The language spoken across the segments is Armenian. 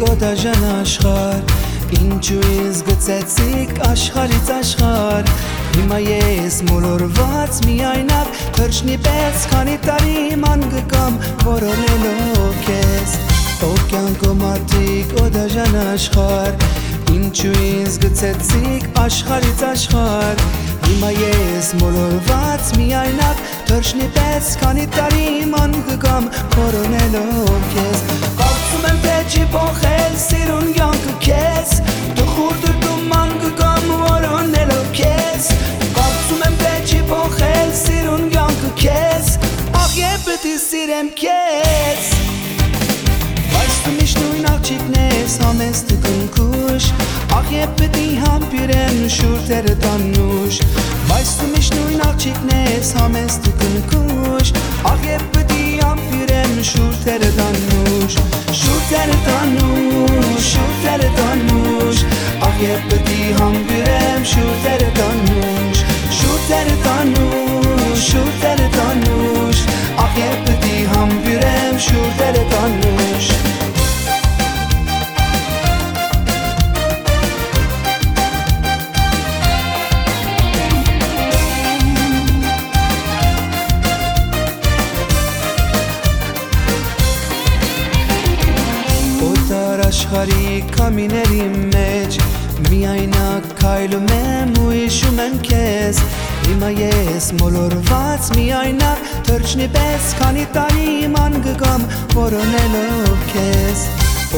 օդաժան աշխար Ինչու ինձ գծեցիք աշխարից աշխար Հիմա ես մոլորված միայնակ Թրջնի պես քանի տարի ման գկամ Որոնելով կեզ Օկյանքո մարդիկ օդաժան աշխար Ինչու ինձ գծեցիք աշխարից աշխար Հիմա ես մոլորված միայնակ Թրջնի պես քանի տարի ման գկամ Որոնելով թե չի փոխել սիրուն յանքը քեզ Տխուր դրդում ման գկամ որոնելով քեզ Կարծում եմ թե չի փոխել սիրուն յանքը քեզ Ախ եւ պետք է սիրեմ քեզ Բայց դու միշտ նույն աղջիկն ես համեստ կնքուշ Ախ եւ պետք է համբիրեմ շուրթերը տանուշ Բայց դու միշտ նույն աղջիկն ես համեստ կնքուշ Ախ եւ պետք է համբիրեմ շուրթերը տանուշ Օտար աշխարի կամիների մեջ Միայնակ քայլում եմ ու իշում եմ քեզ Հիմա ես մոլորված միայնակ Թրջնի պես քանի տարի ման գգամ Որոնելով քեզ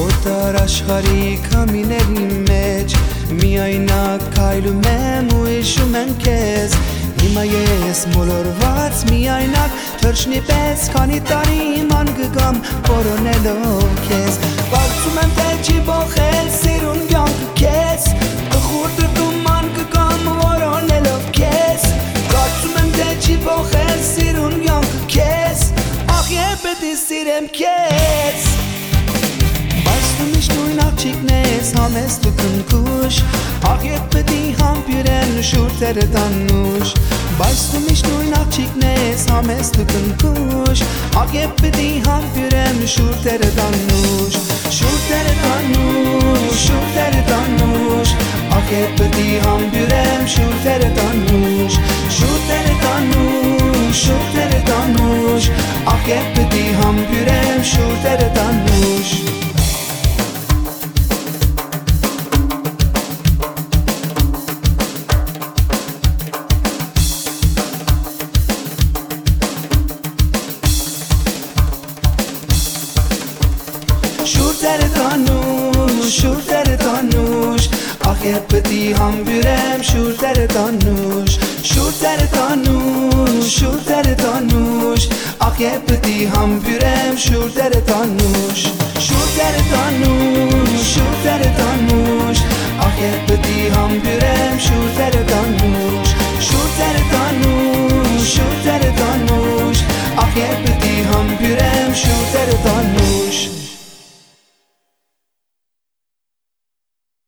Օտար աշխարի կամիների մեջ Միայնակ քայլում եմ ու իշում եմ քեզ Հիմա ես մոլորված միայնակ Թրջնի պես քանի տարի ման գգամ Որոնելով քեզ Կարծում եմ թե չի բոխել սիրուն կյանքը քեզ Տխուր դրդում ման գգամ որոնելով քեզ Կարծում եմ թե չի բոխել սիրուն կյանքը քեզ Ախ է սիրեմ քեզ Բայց դու միշտ նույն աղջիկն ես համեստ ու կնքուշ Ախ ետ պետք է համբյուրեն շուրթերը տանուշ Բայց դու միշտ նույն աղջիկն ես համեստ ու կնքուշ Ախ ետ պետք է համբյուրեն շուրթերը տանուշ Շուրթերը տանուշ, Շուրթերը տանուշ, շուրթերը տանուշ Ախ ետ պետք է համբյուրեմ շուրթերը տանուշ Շուրթերը տանուշ, շուրթերը տանուշ Ախ ետ պետք է համբյուրեմ շուրթերը տանուշ Շուրթերը տանուշ, շուրթերը տանուշ Ախ ետ պետք է համբյուրեմ շուրթերը տանուշ Շուրթերը տանուշ, շուրթերը տանուշ Ախ ետ պետք է համբյուրեմ